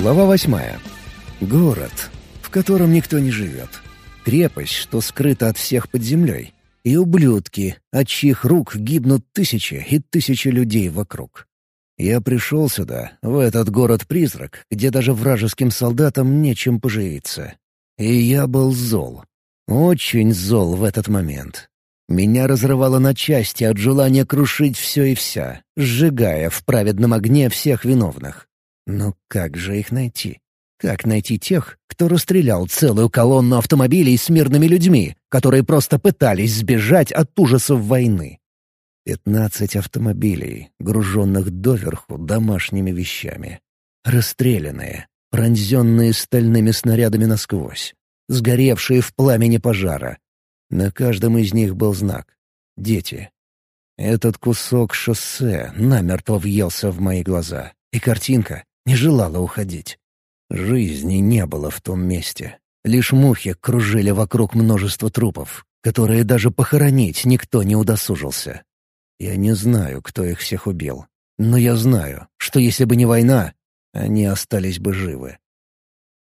Глава восьмая. Город, в котором никто не живет. Крепость, что скрыта от всех под землей. И ублюдки, от чьих рук гибнут тысячи и тысячи людей вокруг. Я пришел сюда, в этот город-призрак, где даже вражеским солдатам нечем поживиться. И я был зол. Очень зол в этот момент. Меня разрывало на части от желания крушить все и вся, сжигая в праведном огне всех виновных. Но как же их найти? Как найти тех, кто расстрелял целую колонну автомобилей с мирными людьми, которые просто пытались сбежать от ужасов войны? Пятнадцать автомобилей, груженных доверху домашними вещами. Расстрелянные, пронзенные стальными снарядами насквозь, сгоревшие в пламени пожара, на каждом из них был знак «Дети». Этот кусок шоссе намертво въелся в мои глаза, и картинка не желала уходить. Жизни не было в том месте. Лишь мухи кружили вокруг множества трупов, которые даже похоронить никто не удосужился. Я не знаю, кто их всех убил, но я знаю, что если бы не война, они остались бы живы.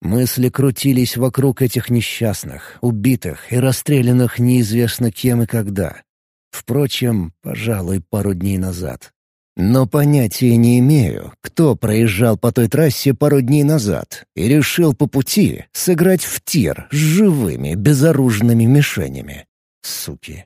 Мысли крутились вокруг этих несчастных, убитых и расстрелянных неизвестно кем и когда. Впрочем, пожалуй, пару дней назад. Но понятия не имею, кто проезжал по той трассе пару дней назад и решил по пути сыграть в тир с живыми, безоружными мишенями. Суки.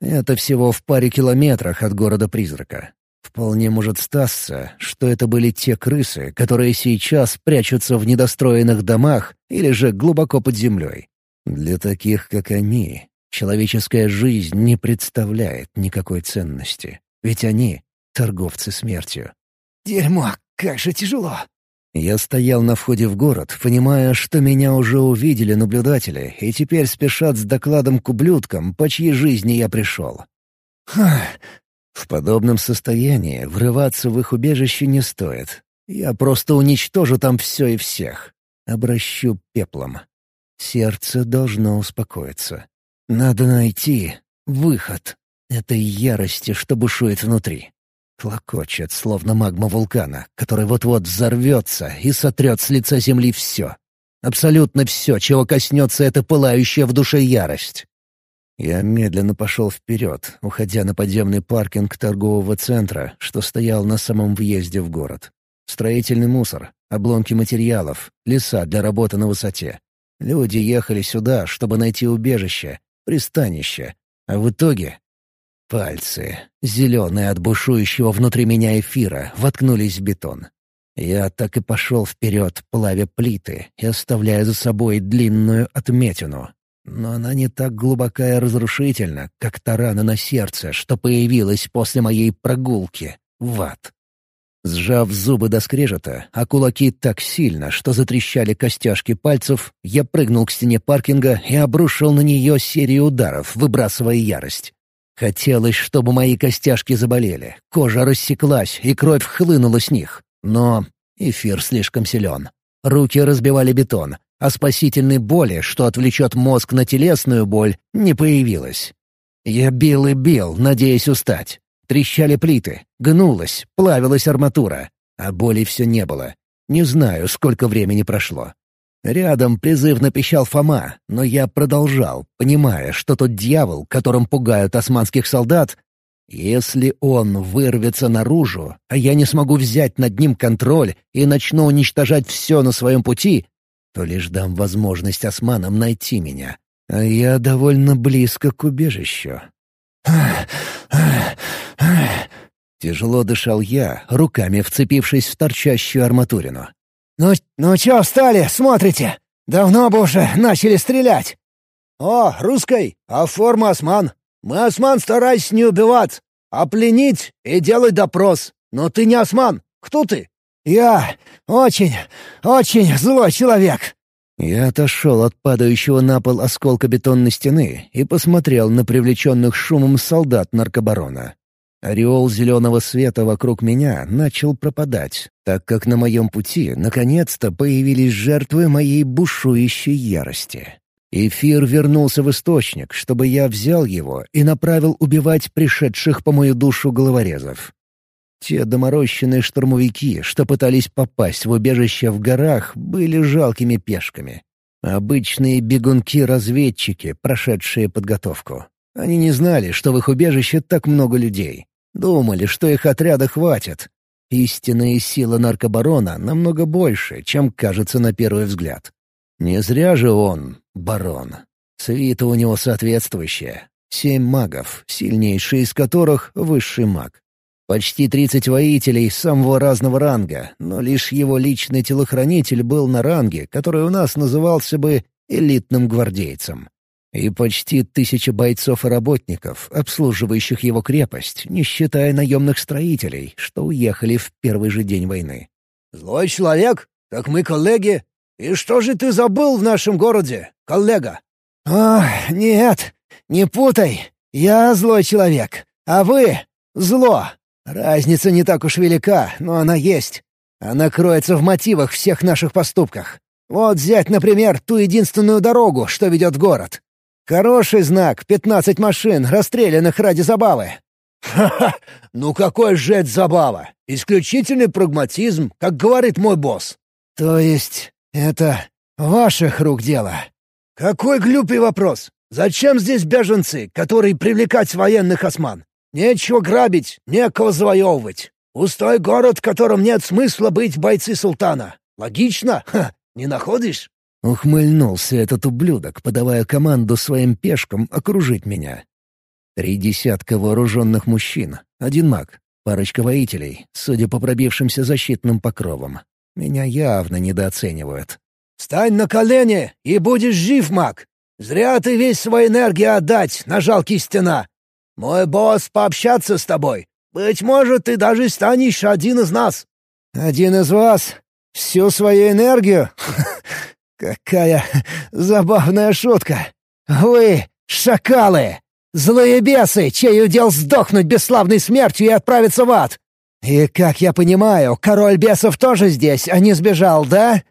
Это всего в паре километрах от города-призрака. Вполне может статься, что это были те крысы, которые сейчас прячутся в недостроенных домах или же глубоко под землей. Для таких, как они, человеческая жизнь не представляет никакой ценности. Ведь они — торговцы смертью. «Дерьмо, как же тяжело!» Я стоял на входе в город, понимая, что меня уже увидели наблюдатели и теперь спешат с докладом к ублюдкам, по чьей жизни я пришел. Ха, в подобном состоянии врываться в их убежище не стоит. Я просто уничтожу там все и всех. Обращу пеплом. Сердце должно успокоиться. Надо найти выход этой ярости, что бушует внутри. Клокочет, словно магма вулкана, который вот-вот взорвется и сотрет с лица земли все. Абсолютно все, чего коснется эта пылающая в душе ярость. Я медленно пошел вперед, уходя на подземный паркинг торгового центра, что стоял на самом въезде в город. Строительный мусор, обломки материалов, леса для работы на высоте. Люди ехали сюда, чтобы найти убежище, пристанище. А в итоге... Пальцы, зеленые от бушующего внутри меня эфира, воткнулись в бетон. Я так и пошел вперед, плавя плиты и оставляя за собой длинную отметину, но она не так глубока и разрушительна, как та рана на сердце, что появилась после моей прогулки в ад. Сжав зубы до скрежета, а кулаки так сильно, что затрещали костяшки пальцев, я прыгнул к стене паркинга и обрушил на нее серию ударов, выбрасывая ярость. Хотелось, чтобы мои костяшки заболели, кожа рассеклась и кровь хлынула с них. Но эфир слишком силен. Руки разбивали бетон, а спасительной боли, что отвлечет мозг на телесную боль, не появилось. Я бил и бил, надеясь устать. Трещали плиты, гнулась, плавилась арматура, а боли все не было. Не знаю, сколько времени прошло. Рядом призывно пищал Фома, но я продолжал, понимая, что тот дьявол, которым пугают османских солдат, если он вырвется наружу, а я не смогу взять над ним контроль и начну уничтожать все на своем пути, то лишь дам возможность османам найти меня. А я довольно близко к убежищу. Тяжело дышал я, руками вцепившись в торчащую арматурину. «Ну, ну чё встали, смотрите? Давно бы уже начали стрелять!» «О, русской, а форма осман. Мы осман старайся не убивать, а пленить и делать допрос. Но ты не осман. Кто ты?» «Я очень, очень злой человек!» Я отошел от падающего на пол осколка бетонной стены и посмотрел на привлеченных шумом солдат наркобарона. Ореол зеленого света вокруг меня начал пропадать, так как на моем пути наконец-то появились жертвы моей бушующей ярости. Эфир вернулся в источник, чтобы я взял его и направил убивать пришедших по мою душу головорезов. Те доморощенные штурмовики, что пытались попасть в убежище в горах, были жалкими пешками. Обычные бегунки-разведчики, прошедшие подготовку. Они не знали, что в их убежище так много людей. Думали, что их отряда хватит. Истинная сила наркобарона намного больше, чем кажется на первый взгляд. Не зря же он — барон. Свита у него соответствующая. Семь магов, сильнейший из которых — высший маг. Почти тридцать воителей самого разного ранга, но лишь его личный телохранитель был на ранге, который у нас назывался бы элитным гвардейцем. И почти тысяча бойцов и работников, обслуживающих его крепость, не считая наемных строителей, что уехали в первый же день войны. «Злой человек? Так мы коллеги. И что же ты забыл в нашем городе, коллега?» «Ах, нет, не путай. Я злой человек, а вы — зло. Разница не так уж велика, но она есть. Она кроется в мотивах всех наших поступках. Вот взять, например, ту единственную дорогу, что ведет в город. Хороший знак — пятнадцать машин, расстрелянных ради забавы. «Ха-ха! Ну какой же это забава? Исключительный прагматизм, как говорит мой босс». «То есть это ваших рук дело?» «Какой глупый вопрос! Зачем здесь беженцы, которые привлекать военных осман? Нечего грабить, некого завоевывать. Пустой город, в котором нет смысла быть бойцы султана. Логично? Ха, не находишь?» Ухмыльнулся этот ублюдок, подавая команду своим пешкам окружить меня. Три десятка вооруженных мужчин, один маг, парочка воителей, судя по пробившимся защитным покровам. Меня явно недооценивают. «Встань на колени, и будешь жив, маг! Зря ты весь свою энергию отдать на жалкие стена! Мой босс пообщаться с тобой. Быть может, ты даже станешь один из нас». «Один из вас? Всю свою энергию? Какая забавная шутка! Вы — шакалы! Злые бесы, чей удел сдохнуть бесславной смертью и отправиться в ад! И, как я понимаю, король бесов тоже здесь, а не сбежал, да?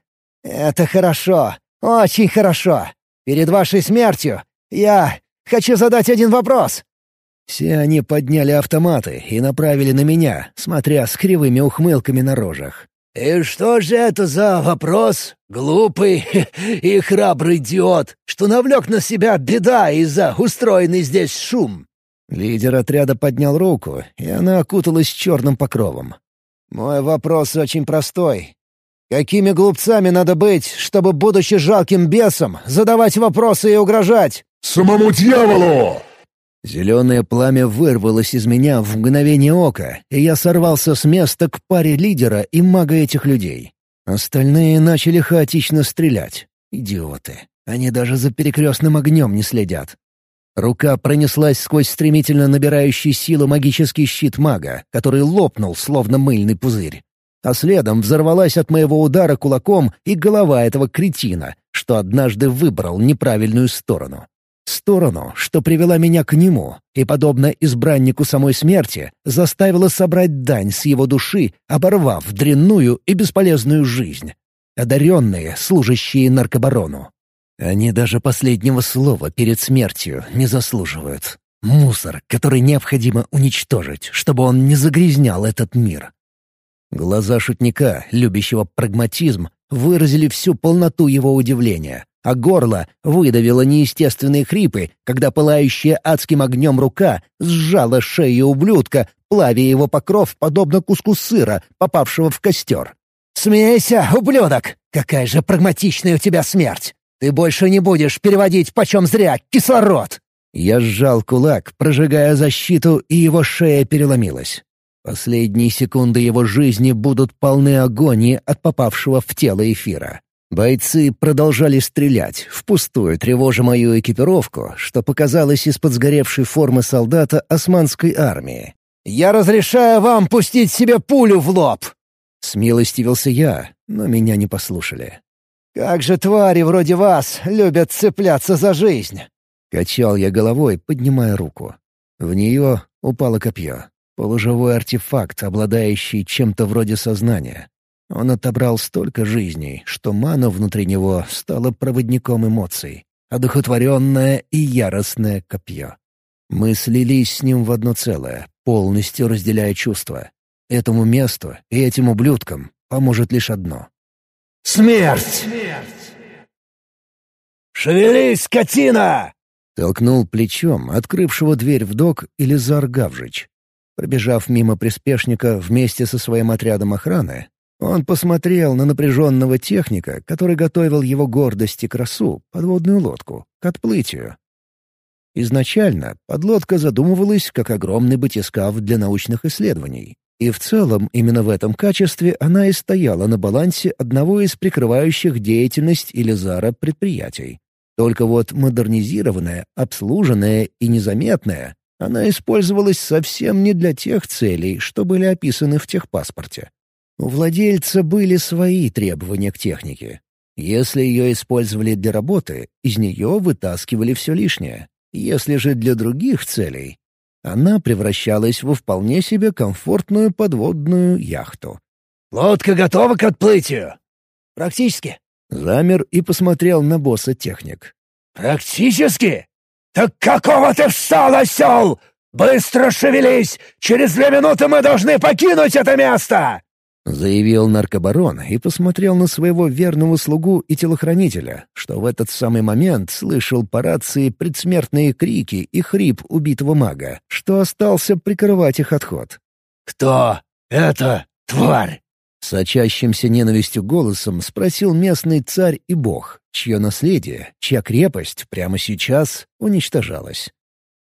Это хорошо, очень хорошо. Перед вашей смертью я хочу задать один вопрос. Все они подняли автоматы и направили на меня, смотря с кривыми ухмылками на рожах. «И что же это за вопрос, глупый и храбрый идиот, что навлек на себя беда из-за устроенный здесь шум?» Лидер отряда поднял руку, и она окуталась черным покровом. «Мой вопрос очень простой. Какими глупцами надо быть, чтобы, будучи жалким бесом, задавать вопросы и угрожать?» «Самому дьяволу!» Зеленое пламя вырвалось из меня в мгновение ока, и я сорвался с места к паре лидера и мага этих людей. Остальные начали хаотично стрелять. Идиоты. Они даже за перекрестным огнем не следят. Рука пронеслась сквозь стремительно набирающий силу магический щит мага, который лопнул, словно мыльный пузырь. А следом взорвалась от моего удара кулаком и голова этого кретина, что однажды выбрал неправильную сторону. Сторону, что привела меня к нему, и, подобно избраннику самой смерти, заставила собрать дань с его души, оборвав дрянную и бесполезную жизнь. Одаренные, служащие наркобарону. Они даже последнего слова перед смертью не заслуживают. Мусор, который необходимо уничтожить, чтобы он не загрязнял этот мир. Глаза шутника, любящего прагматизм, выразили всю полноту его удивления, а горло выдавило неестественные хрипы, когда пылающая адским огнем рука сжала шею ублюдка, плавя его покров, подобно куску сыра, попавшего в костер. «Смейся, ублюдок! Какая же прагматичная у тебя смерть! Ты больше не будешь переводить почем зря кислород!» Я сжал кулак, прожигая защиту, и его шея переломилась. Последние секунды его жизни будут полны агонии от попавшего в тело эфира. Бойцы продолжали стрелять, впустую тревожа мою экипировку, что показалось из-под сгоревшей формы солдата османской армии. «Я разрешаю вам пустить себе пулю в лоб!» Смилостивился я, но меня не послушали. «Как же твари вроде вас любят цепляться за жизнь!» Качал я головой, поднимая руку. В нее упало копье. Полуживой артефакт, обладающий чем-то вроде сознания. Он отобрал столько жизней, что мана внутри него стала проводником эмоций, одухотворенное и яростное копье. Мы слились с ним в одно целое, полностью разделяя чувства. Этому месту и этим ублюдкам поможет лишь одно. «Смерть!» «Шевелись, скотина!» Толкнул плечом открывшего дверь в док Илизар Гавжич. Пробежав мимо приспешника вместе со своим отрядом охраны, он посмотрел на напряженного техника, который готовил его гордость и красу, подводную лодку, к отплытию. Изначально подлодка задумывалась как огромный батискаф для научных исследований. И в целом именно в этом качестве она и стояла на балансе одного из прикрывающих деятельность Илизара предприятий. Только вот модернизированная, обслуженная и незаметная, она использовалась совсем не для тех целей, что были описаны в техпаспорте. У владельца были свои требования к технике. Если ее использовали для работы, из нее вытаскивали все лишнее. Если же для других целей, она превращалась во вполне себе комфортную подводную яхту. «Лодка готова к отплытию?» «Практически», Замер и посмотрел на босса техник. «Практически? Так какого ты встал, осел? Быстро шевелись! Через две минуты мы должны покинуть это место!» Заявил наркобарон и посмотрел на своего верного слугу и телохранителя, что в этот самый момент слышал по рации предсмертные крики и хрип убитого мага, что остался прикрывать их отход. «Кто это тварь?» Сочащимся ненавистью голосом спросил местный царь и бог, чье наследие, чья крепость прямо сейчас уничтожалась.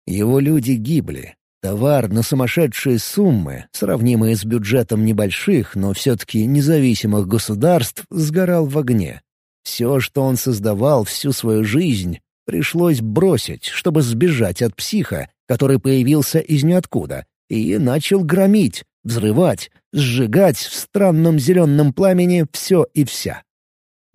Его люди гибли. Товар на сумасшедшие суммы, сравнимые с бюджетом небольших, но все-таки независимых государств, сгорал в огне. Все, что он создавал всю свою жизнь, пришлось бросить, чтобы сбежать от психа, который появился из ниоткуда, и начал громить, взрывать, сжигать в странном зеленом пламени все и вся.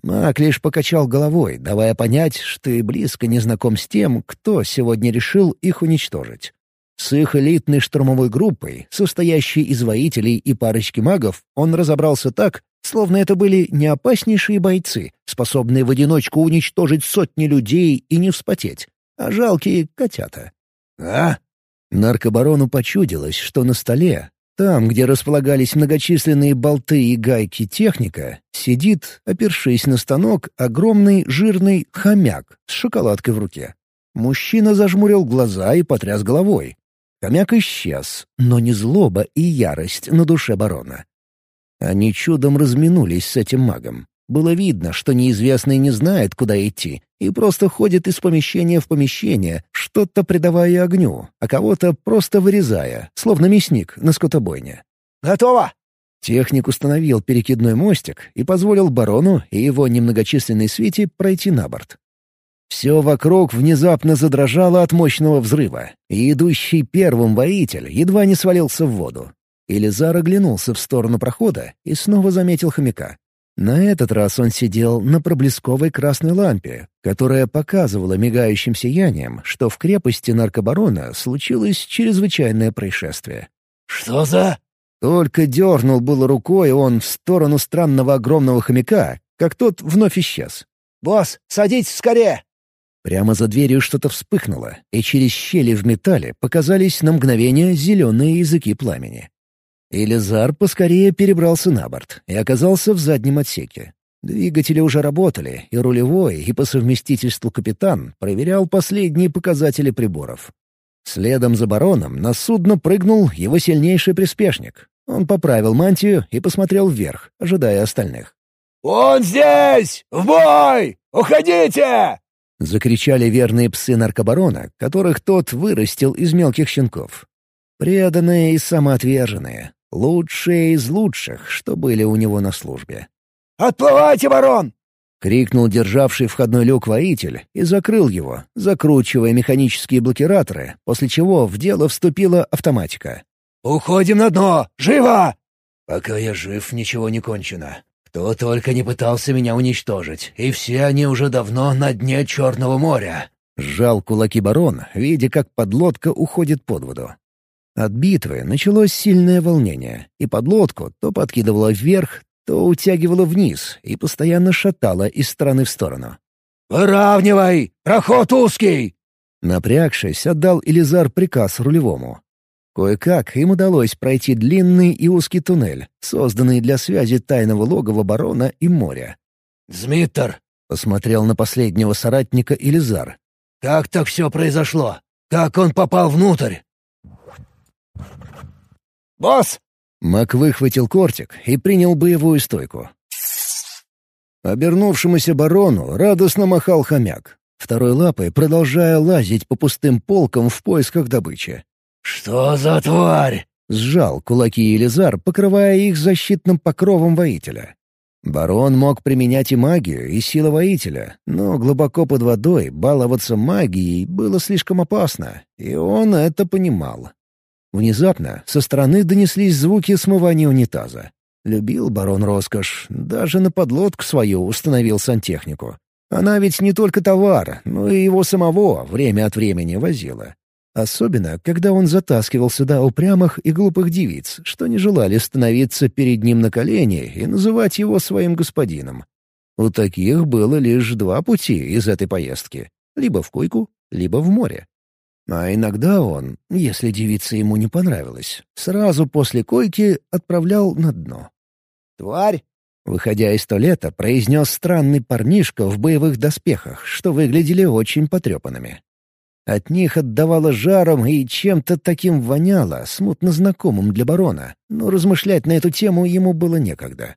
Мак лишь покачал головой, давая понять, что и близко не знаком с тем, кто сегодня решил их уничтожить. С их элитной штурмовой группой, состоящей из воителей и парочки магов, он разобрался так, словно это были не опаснейшие бойцы, способные в одиночку уничтожить сотни людей и не вспотеть, а жалкие котята. «А?» Наркобарону почудилось, что на столе, там, где располагались многочисленные болты и гайки техника, сидит, опершись на станок, огромный жирный хомяк с шоколадкой в руке. Мужчина зажмурил глаза и потряс головой. Хомяк исчез, но не злоба и ярость на душе барона. Они чудом разминулись с этим магом. Было видно, что неизвестный не знает, куда идти, и просто ходит из помещения в помещение, что-то придавая огню, а кого-то просто вырезая, словно мясник на скотобойне. «Готово!» Техник установил перекидной мостик и позволил барону и его немногочисленной свите пройти на борт. Все вокруг внезапно задрожало от мощного взрыва, и идущий первым воитель едва не свалился в воду. Элизар оглянулся в сторону прохода и снова заметил хомяка. На этот раз он сидел на проблесковой красной лампе, которая показывала мигающим сиянием, что в крепости наркобарона случилось чрезвычайное происшествие. «Что за...» Только дернул было рукой он в сторону странного огромного хомяка, как тот вновь исчез. «Босс, садитесь скорее!» Прямо за дверью что-то вспыхнуло, и через щели в металле показались на мгновение зеленые языки пламени. Элизар поскорее перебрался на борт и оказался в заднем отсеке. Двигатели уже работали, и рулевой, и по совместительству капитан проверял последние показатели приборов. Следом за бароном на судно прыгнул его сильнейший приспешник. Он поправил мантию и посмотрел вверх, ожидая остальных. «Он здесь! В бой! Уходите!» Закричали верные псы наркобарона, которых тот вырастил из мелких щенков. Преданные и самоотверженные, Лучшие из лучших, что были у него на службе. «Отплывайте, барон!» — крикнул державший входной люк воитель и закрыл его, закручивая механические блокираторы, после чего в дело вступила автоматика. «Уходим на дно! Живо!» «Пока я жив, ничего не кончено. Кто только не пытался меня уничтожить, и все они уже давно на дне Черного моря!» Сжал кулаки барон, видя, как подлодка уходит под воду. От битвы началось сильное волнение, и подлодку то подкидывало вверх, то утягивало вниз и постоянно шатало из стороны в сторону. «Выравнивай! Проход узкий!» Напрягшись, отдал Элизар приказ рулевому. Кое-как им удалось пройти длинный и узкий туннель, созданный для связи тайного логова барона и моря. «Змиттер!» — посмотрел на последнего соратника Илизар. «Как так все произошло? Как он попал внутрь?» «Босс!» Мак выхватил кортик и принял боевую стойку. Обернувшемуся барону радостно махал хомяк, второй лапой продолжая лазить по пустым полкам в поисках добычи. «Что за тварь?» — сжал кулаки Елизар, покрывая их защитным покровом воителя. Барон мог применять и магию, и силу воителя, но глубоко под водой баловаться магией было слишком опасно, и он это понимал. Внезапно со стороны донеслись звуки смывания унитаза. Любил барон роскошь, даже на подлодку свою установил сантехнику. Она ведь не только товар, но и его самого время от времени возила. Особенно, когда он затаскивал сюда упрямых и глупых девиц, что не желали становиться перед ним на колени и называть его своим господином. У таких было лишь два пути из этой поездки — либо в койку, либо в море. А иногда он, если девица ему не понравилась, сразу после койки отправлял на дно. «Тварь!» Выходя из туалета, произнес странный парнишка в боевых доспехах, что выглядели очень потрепанными. От них отдавало жаром и чем-то таким воняло, смутно знакомым для барона, но размышлять на эту тему ему было некогда.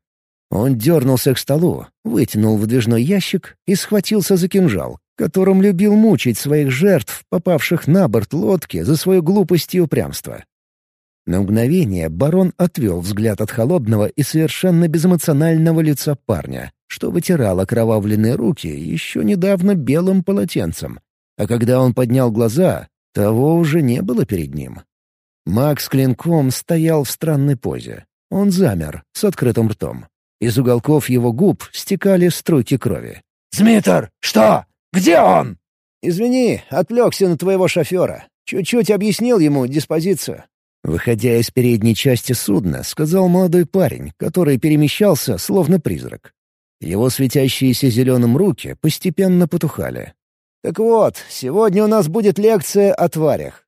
Он дернулся к столу, вытянул выдвижной ящик и схватился за кинжал, которым любил мучить своих жертв, попавших на борт лодки за свою глупость и упрямство. На мгновение барон отвел взгляд от холодного и совершенно безэмоционального лица парня, что вытирал окровавленные руки еще недавно белым полотенцем, а когда он поднял глаза, того уже не было перед ним. Макс клинком стоял в странной позе. Он замер, с открытым ртом. Из уголков его губ стекали струйки крови. «Змитер, что? Где он?» «Извини, отвлекся на твоего шофера. Чуть-чуть объяснил ему диспозицию». Выходя из передней части судна, сказал молодой парень, который перемещался, словно призрак. Его светящиеся зеленым руки постепенно потухали. «Так вот, сегодня у нас будет лекция о тварях».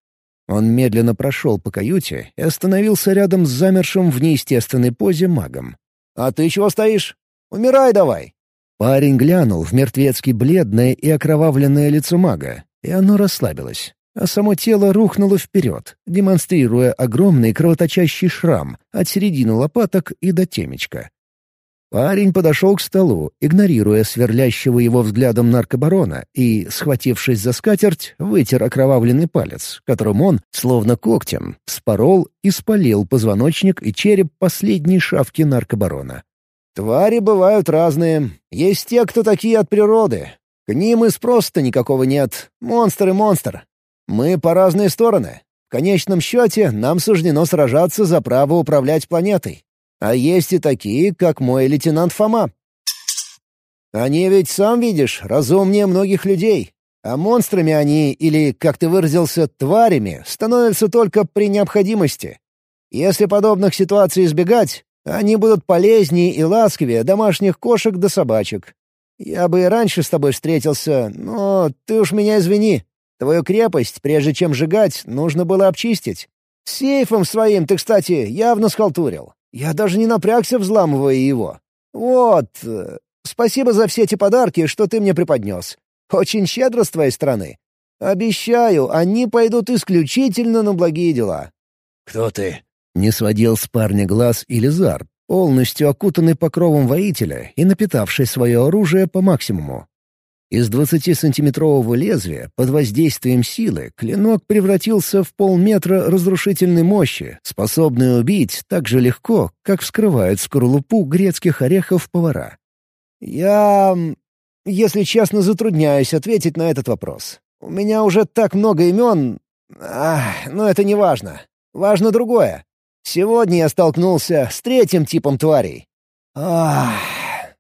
Он медленно прошел по каюте и остановился рядом с замершим в неестественной позе магом. «А ты чего стоишь? Умирай давай!» Парень глянул в мертвецки бледное и окровавленное лицо мага, и оно расслабилось, а само тело рухнуло вперед, демонстрируя огромный кровоточащий шрам от середины лопаток и до темечка. Парень подошел к столу, игнорируя сверлящего его взглядом наркобарона, и, схватившись за скатерть, вытер окровавленный палец, которым он, словно когтем, спорол и спалил позвоночник и череп последней шавки наркобарона. «Твари бывают разные. Есть те, кто такие от природы. К ним и спроса никакого нет. Монстр и монстр. Мы по разные стороны. В конечном счете нам суждено сражаться за право управлять планетой. А есть и такие, как мой лейтенант Фома. Они ведь, сам видишь, разумнее многих людей. А монстрами они, или, как ты выразился, тварями, становятся только при необходимости. Если подобных ситуаций избегать, они будут полезнее и ласковее домашних кошек да собачек. Я бы и раньше с тобой встретился, но ты уж меня извини. Твою крепость, прежде чем сжигать, нужно было обчистить. Сейфом своим ты, кстати, явно схалтурил. Я даже не напрягся, взламывая его. Вот. Э, спасибо за все эти подарки, что ты мне преподнес. Очень щедро с твоей стороны. Обещаю, они пойдут исключительно на благие дела». «Кто ты?» — не сводил с парня глаз Илизар, полностью окутанный покровом воителя и напитавший свое оружие по максимуму. Из 20-сантиметрового лезвия под воздействием силы клинок превратился в полметра разрушительной мощи, способной убить так же легко, как вскрывают скорлупу грецких орехов повара. «Я, если честно, затрудняюсь ответить на этот вопрос. У меня уже так много имен... Ах, но это не важно. Важно другое. Сегодня я столкнулся с третьим типом тварей. Ах,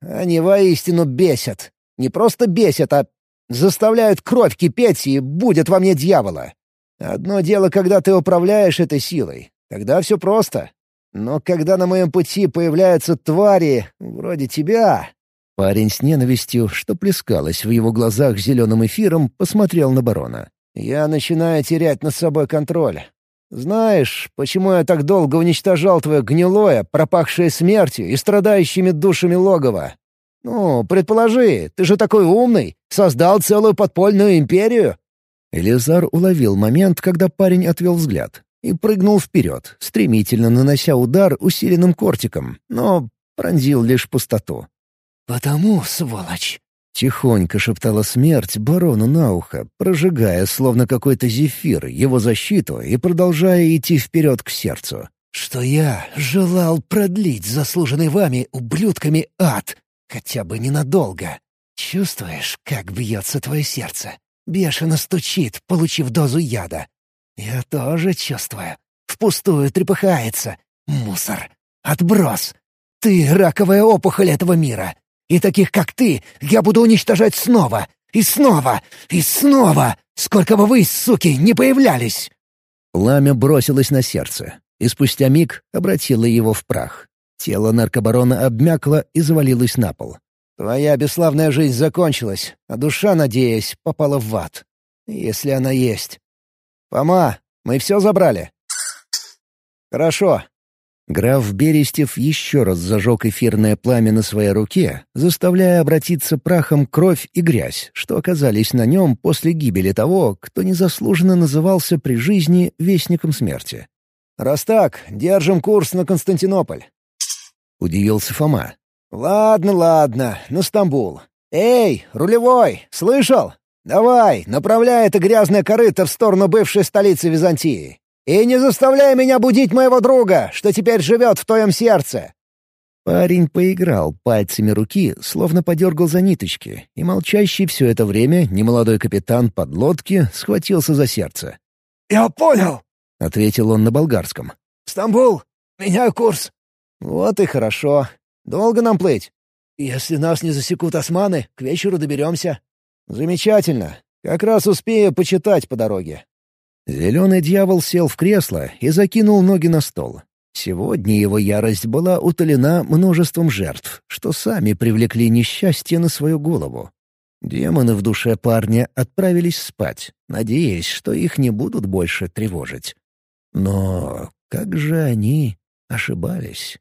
они воистину бесят. Не просто бесят, а заставляют кровь кипеть и будет во мне дьявола. Одно дело, когда ты управляешь этой силой. Тогда все просто. Но когда на моем пути появляются твари, вроде тебя...» Парень с ненавистью, что плескалось в его глазах зеленым эфиром, посмотрел на барона. «Я начинаю терять над собой контроль. Знаешь, почему я так долго уничтожал твое гнилое, пропахшее смертью и страдающими душами логово? Ну, предположи, ты же такой умный, создал целую подпольную империю. Элизар уловил момент, когда парень отвел взгляд, и прыгнул вперед, стремительно нанося удар усиленным кортиком, но пронзил лишь пустоту. «Потому, сволочь!» — тихонько шептала смерть барону на ухо, прожигая, словно какой-то зефир, его защиту и продолжая идти вперед к сердцу. «Что я желал продлить заслуженный вами ублюдками ад, хотя бы ненадолго. Чувствуешь, как бьется твое сердце? Бешено стучит, получив дозу яда. Я тоже чувствую. Впустую трепыхается. Мусор. Отброс. Ты — раковая опухоль этого мира. И таких, как ты, я буду уничтожать снова. И снова. И снова. Сколько бы вы, суки, не появлялись!» Пламя бросилось на сердце, и спустя миг обратило его в прах. Тело наркобарона обмякло и завалилось на пол. Твоя бесславная жизнь закончилась, а душа, надеясь, попала в ад. Если она есть. Пома, мы все забрали? Хорошо. Граф Берестев еще раз зажег эфирное пламя на своей руке, заставляя обратиться прахом кровь и грязь, что оказались на нем после гибели того, кто незаслуженно назывался при жизни Вестником Смерти. «Раз так, держим курс на Константинополь». Удивился Фома. «Ладно, ладно, на Стамбул. Эй, рулевой, слышал? Давай, направляй это грязное корыто в сторону бывшей столицы Византии. И не заставляй меня будить моего друга, что теперь живет в твоем сердце!» Парень поиграл пальцами руки, словно подергал за ниточки, и молчащий все это время немолодой капитан подлодки схватился за сердце. «Я понял», — ответил он на болгарском. «Стамбул, меняю курс». «Вот и хорошо. Долго нам плыть? Если нас не засекут османы, к вечеру доберемся. Замечательно. Как раз успею почитать по дороге. Зеленый дьявол сел в кресло и закинул ноги на стол. Сегодня его ярость была утолена множеством жертв, что сами привлекли несчастье на свою голову. Демоны в душе парня отправились спать, надеясь, что их не будут больше тревожить. Но как же они ошибались?